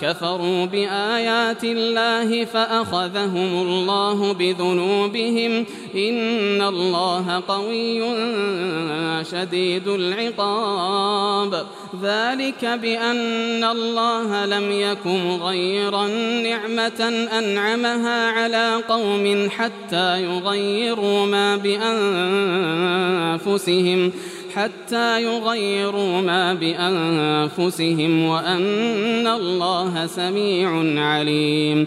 كفروا بآيات الله فأخذهم الله بذنوبهم إن الله قوي شديد العقاب. ذلك بأن الله لم يكن غير نعمة أنعمها على قوم حتى يغيروا ما بأنفسهم حتى يغيروا ما بأنفسهم وأن الله سميع عليم.